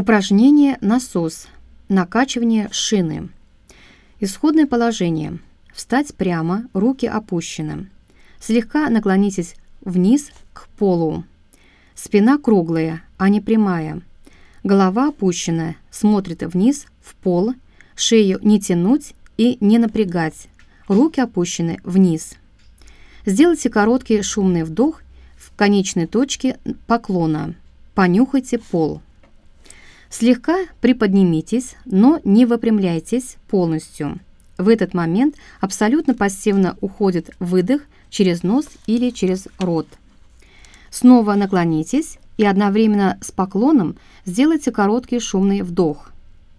Упражнение «Насос». Накачивание шины. Исходное положение. Встать прямо, руки опущены. Слегка наклонитесь вниз к полу. Спина круглая, а не прямая. Голова опущена, смотрит вниз, в пол. Шею не тянуть и не напрягать. Руки опущены вниз. Сделайте короткий шумный вдох в конечной точке поклона. Понюхайте пол. Слегка приподнимитесь, но не выпрямляйтесь полностью. В этот момент абсолютно пассивно уходит выдох через нос или через рот. Снова наклонитесь и одновременно с поклоном сделайте короткий шумный вдох.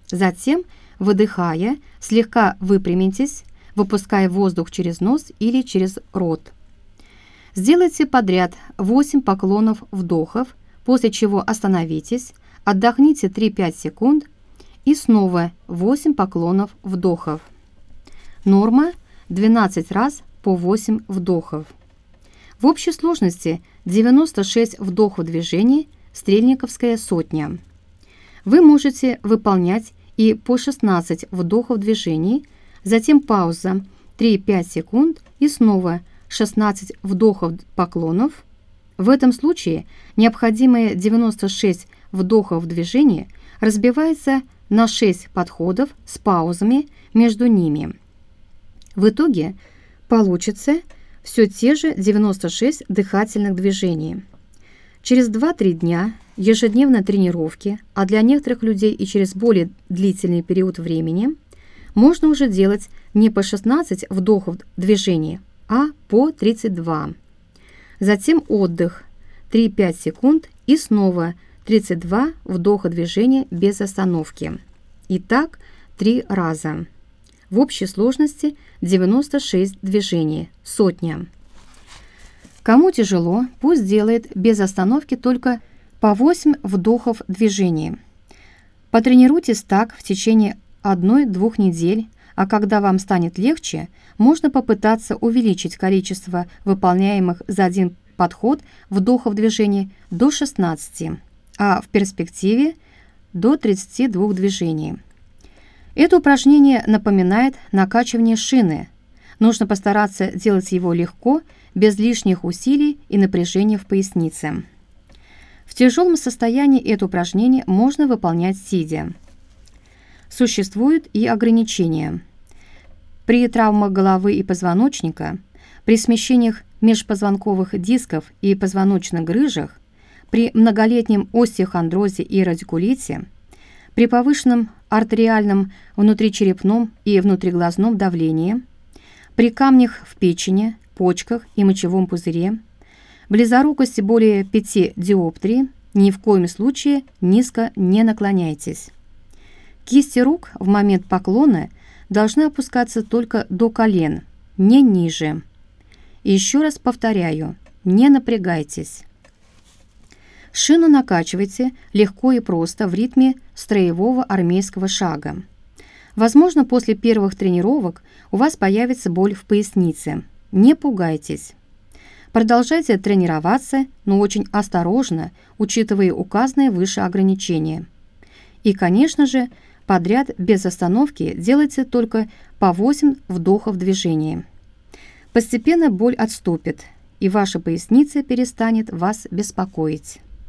Затем, выдыхая, слегка выпрямитесь, выпуская воздух через нос или через рот. Сделайте подряд 8 поклонов вдохов, после чего остановитесь, Отдохните 3-5 секунд и снова 8 поклонов вдохов. Норма 12 раз по 8 вдохов. В общей сложности 96 вдохов движений стрельниковская сотня. Вы можете выполнять и по 16 вдохов движений, затем пауза 3-5 секунд и снова 16 вдохов поклонов. В этом случае необходимые 96 вдохов в движении разбивается на 6 подходов с паузами между ними. В итоге получится все те же 96 дыхательных движений. Через 2-3 дня ежедневной тренировки, а для некоторых людей и через более длительный период времени, можно уже делать не по 16 вдохов движений, а по 32. Затем отдых 3-5 секунд и снова 32 вдоха движения без остановки. И так три раза. В общей сложности 96 движений, сотня. Кому тяжело, пусть делает без остановки только по 8 вдохов движений. Потренируйтесь так в течение одной-двух недель, а когда вам станет легче, можно попытаться увеличить количество выполняемых за один подход вдохов движений до 16 а в перспективе до 32 движений. Это упражнение напоминает накачивание шины. Нужно постараться делать его легко, без лишних усилий и напряжения в пояснице. В тяжелом состоянии это упражнение можно выполнять сидя. Существуют и ограничения. При травмах головы и позвоночника, при смещениях межпозвонковых дисков и позвоночных грыжах при многолетнем остеохондрозе и радикулите, при повышенном артериальном внутричерепном и внутриглазном давлении, при камнях в печени, почках и мочевом пузыре, близорукости более 5 диоптрий, ни в коем случае низко не наклоняйтесь. Кисти рук в момент поклона должны опускаться только до колен, не ниже. Еще раз повторяю, не напрягайтесь. Шину накачивайте легко и просто в ритме строевого армейского шага. Возможно, после первых тренировок у вас появится боль в пояснице. Не пугайтесь. Продолжайте тренироваться, но очень осторожно, учитывая указанные выше ограничения. И, конечно же, подряд без остановки делайте только по 8 вдохов движения. Постепенно боль отступит, и ваша поясница перестанет вас беспокоить.